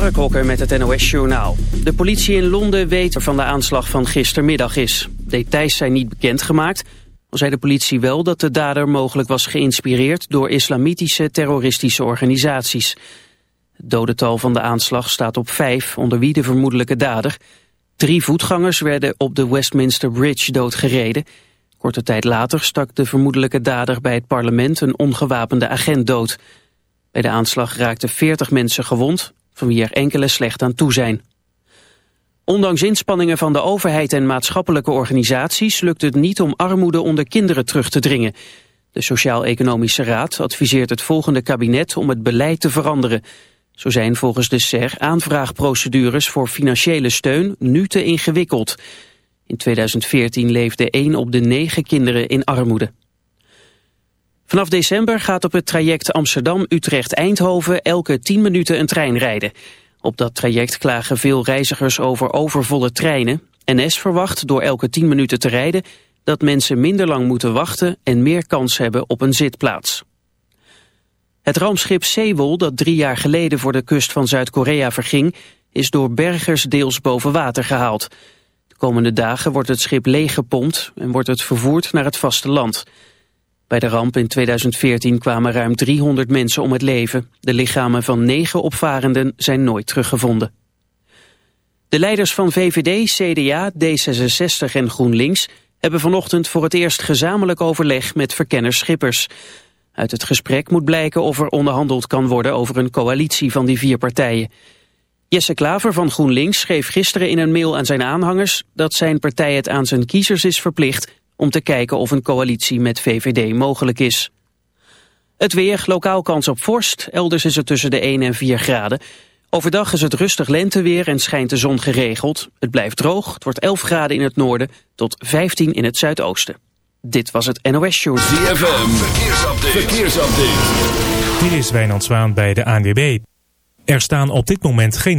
Mark met het NOS Journaal. De politie in Londen weet van de aanslag van gistermiddag is. Details zijn niet bekendgemaakt. Al zei de politie wel dat de dader mogelijk was geïnspireerd... door islamitische terroristische organisaties. Het dodental van de aanslag staat op vijf, onder wie de vermoedelijke dader. Drie voetgangers werden op de Westminster Bridge doodgereden. Korte tijd later stak de vermoedelijke dader bij het parlement... een ongewapende agent dood... Bij de aanslag raakten 40 mensen gewond, van wie er enkele slecht aan toe zijn. Ondanks inspanningen van de overheid en maatschappelijke organisaties lukt het niet om armoede onder kinderen terug te dringen. De Sociaal-Economische Raad adviseert het volgende kabinet om het beleid te veranderen. Zo zijn volgens de SER aanvraagprocedures voor financiële steun nu te ingewikkeld. In 2014 leefde 1 op de 9 kinderen in armoede. Vanaf december gaat op het traject Amsterdam-Utrecht-Eindhoven elke 10 minuten een trein rijden. Op dat traject klagen veel reizigers over overvolle treinen. NS verwacht door elke 10 minuten te rijden dat mensen minder lang moeten wachten en meer kans hebben op een zitplaats. Het rampschip Sewol dat drie jaar geleden voor de kust van Zuid-Korea verging, is door bergers deels boven water gehaald. De komende dagen wordt het schip leeggepompt en wordt het vervoerd naar het vasteland. Bij de ramp in 2014 kwamen ruim 300 mensen om het leven. De lichamen van negen opvarenden zijn nooit teruggevonden. De leiders van VVD, CDA, D66 en GroenLinks hebben vanochtend voor het eerst gezamenlijk overleg met verkenner Schippers. Uit het gesprek moet blijken of er onderhandeld kan worden over een coalitie van die vier partijen. Jesse Klaver van GroenLinks schreef gisteren in een mail aan zijn aanhangers dat zijn partij het aan zijn kiezers is verplicht om te kijken of een coalitie met VVD mogelijk is. Het weer, lokaal kans op vorst, elders is het tussen de 1 en 4 graden. Overdag is het rustig lenteweer en schijnt de zon geregeld. Het blijft droog, het wordt 11 graden in het noorden tot 15 in het zuidoosten. Dit was het NOS Show. ZFM, verkeersupdate. verkeersupdate. Dit is Wijnand Zwaan bij de ANWB. Er staan op dit moment geen...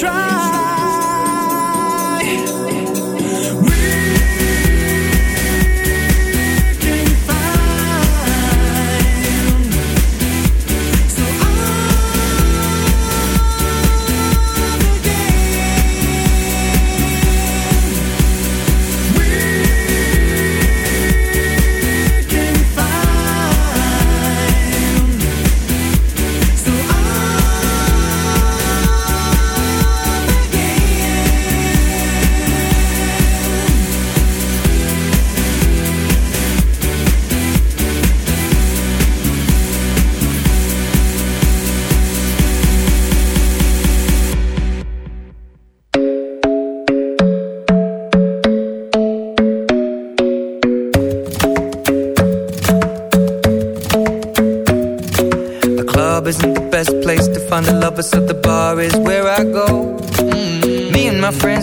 try.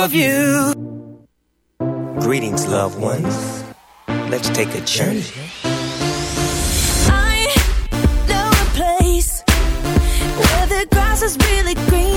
of you. Greetings, loved ones. Let's take a journey. I know a place where the grass is really green.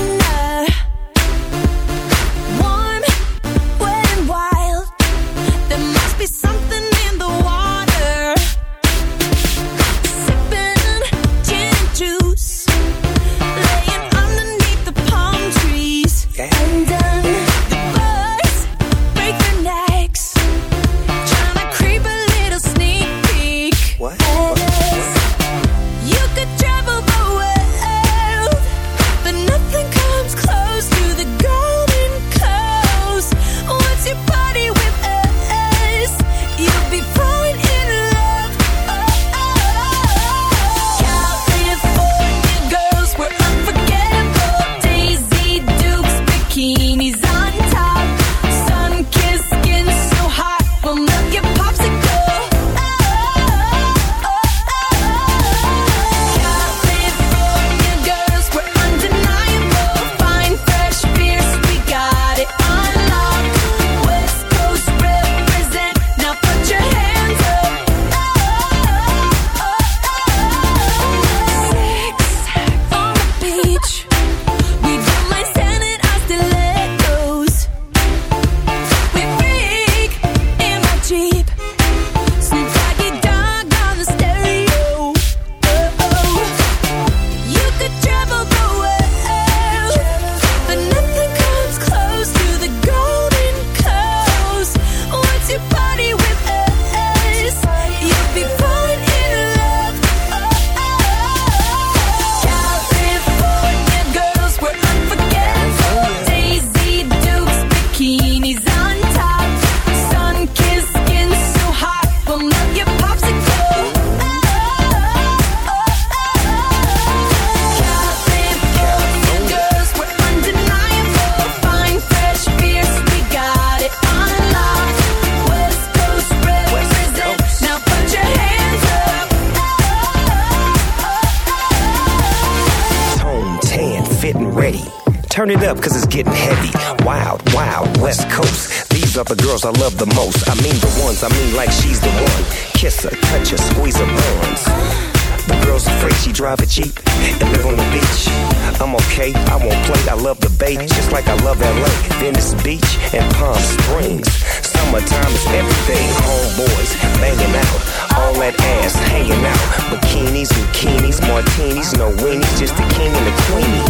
martinis, no weenies, just the king and the queenie.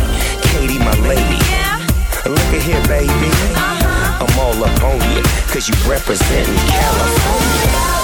Katy, my lady. Look at here, baby. I'm all up on you, cause you representing California.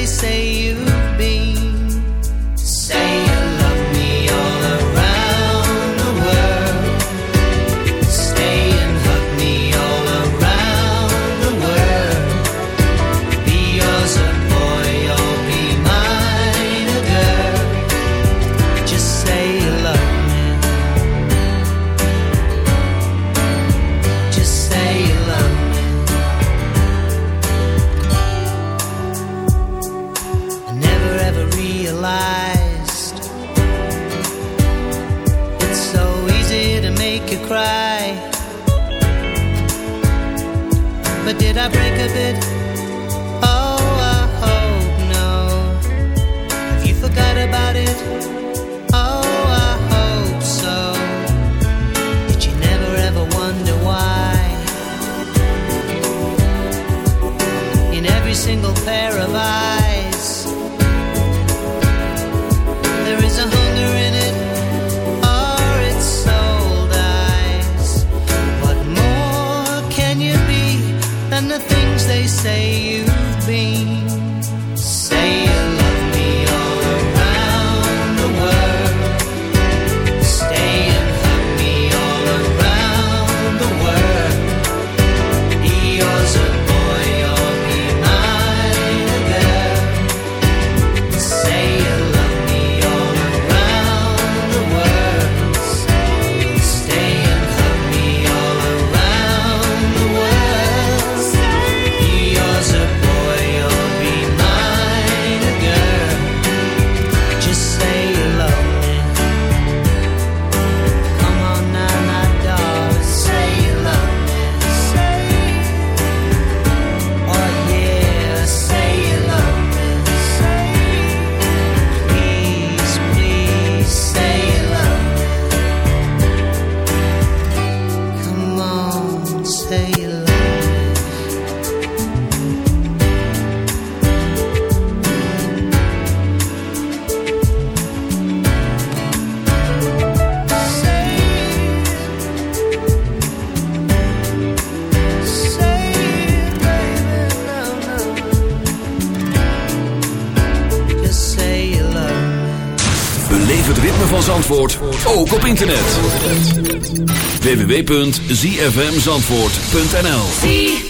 they say you www.zfmzandvoort.nl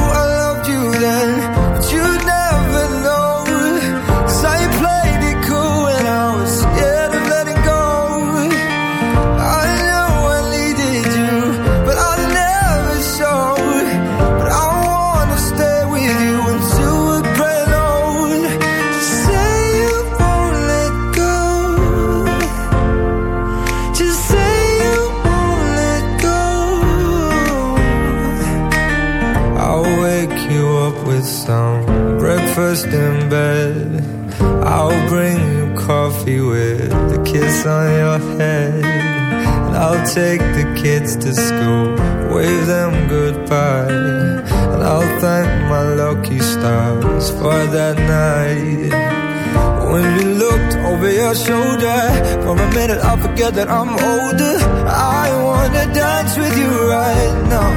forget that I'm older. I wanna dance with you right now.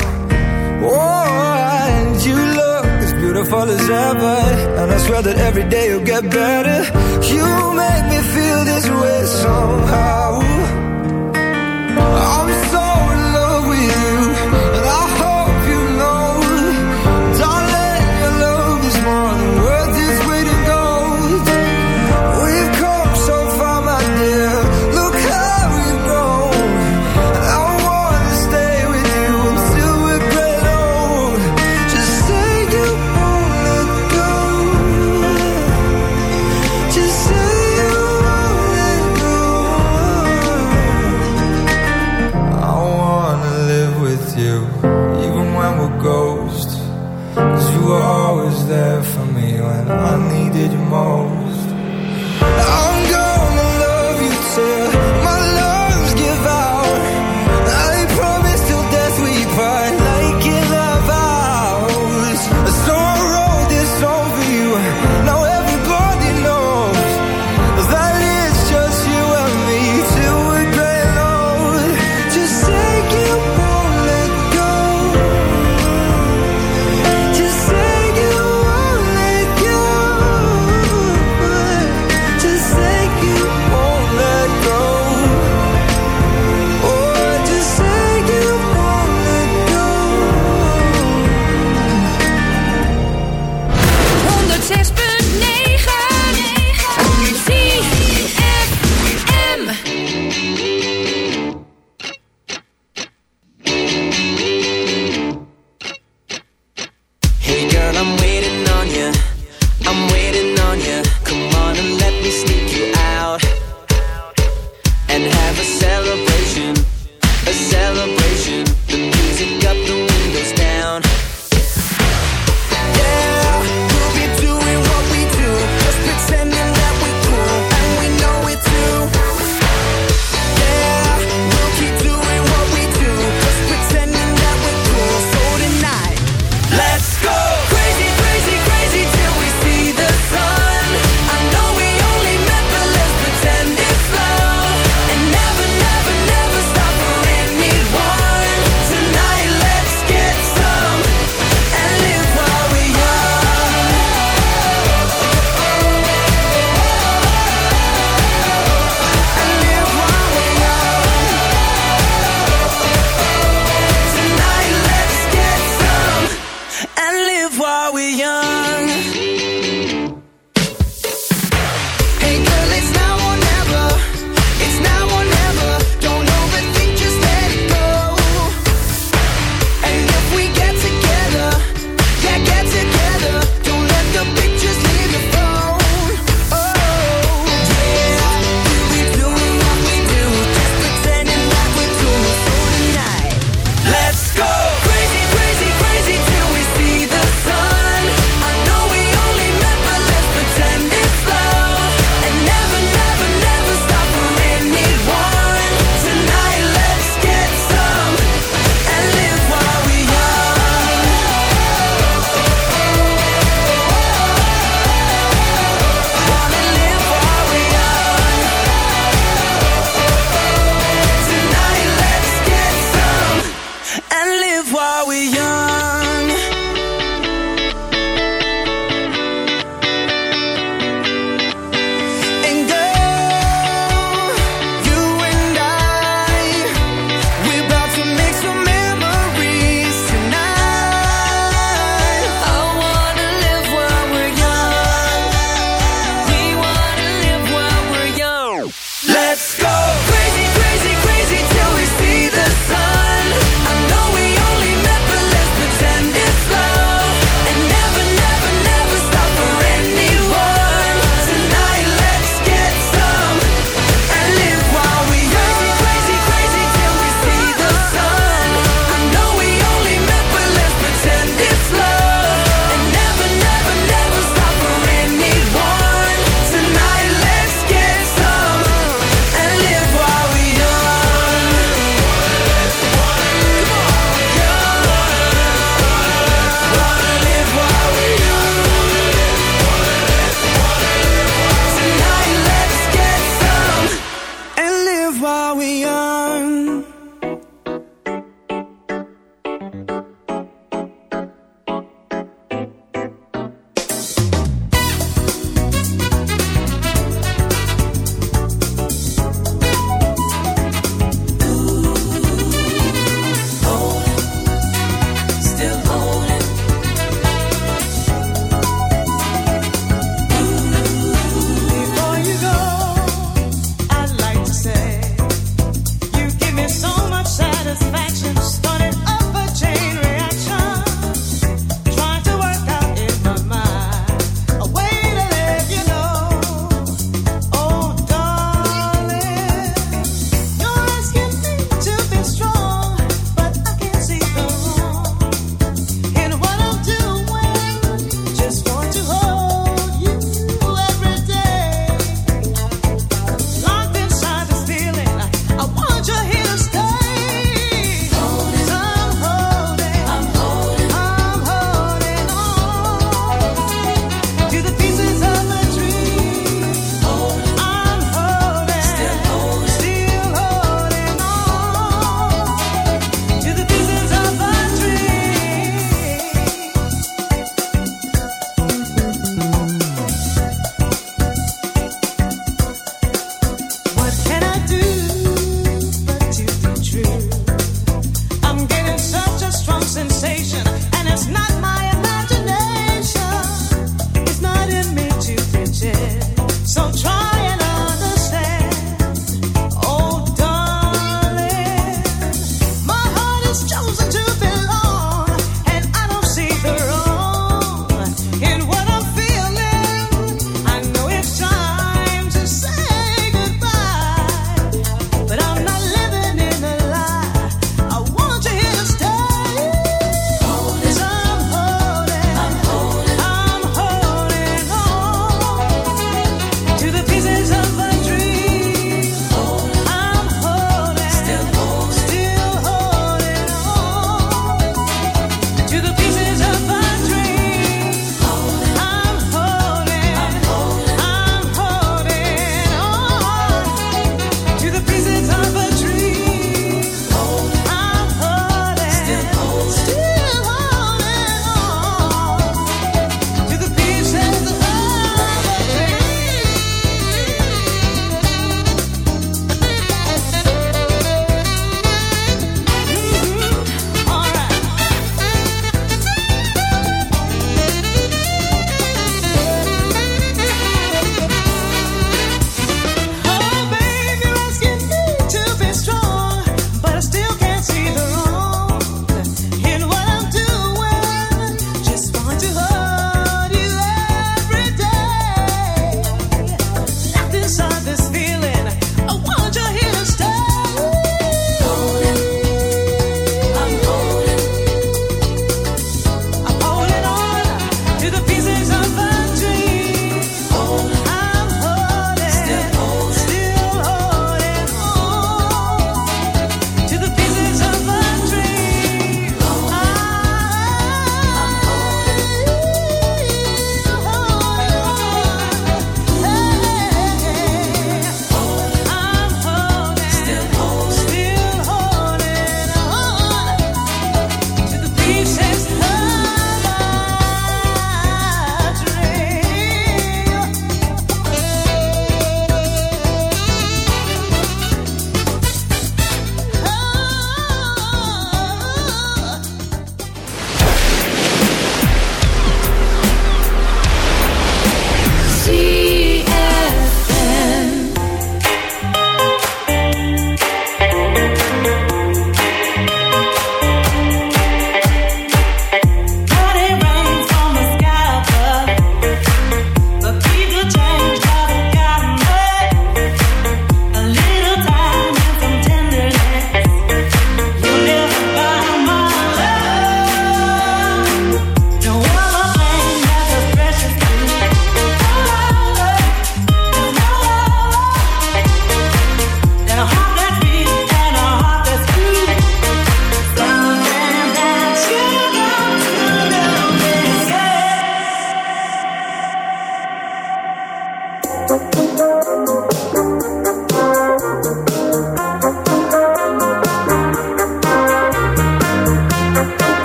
Oh, and you look as beautiful as ever. And I swear that every day you'll get better. You make me feel this way somehow. more.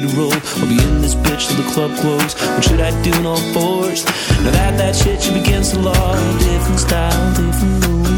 ready to roll. I'll be in this bitch till the club close. What should I do in all fours? Now that that shit you begins to law, different style, different rules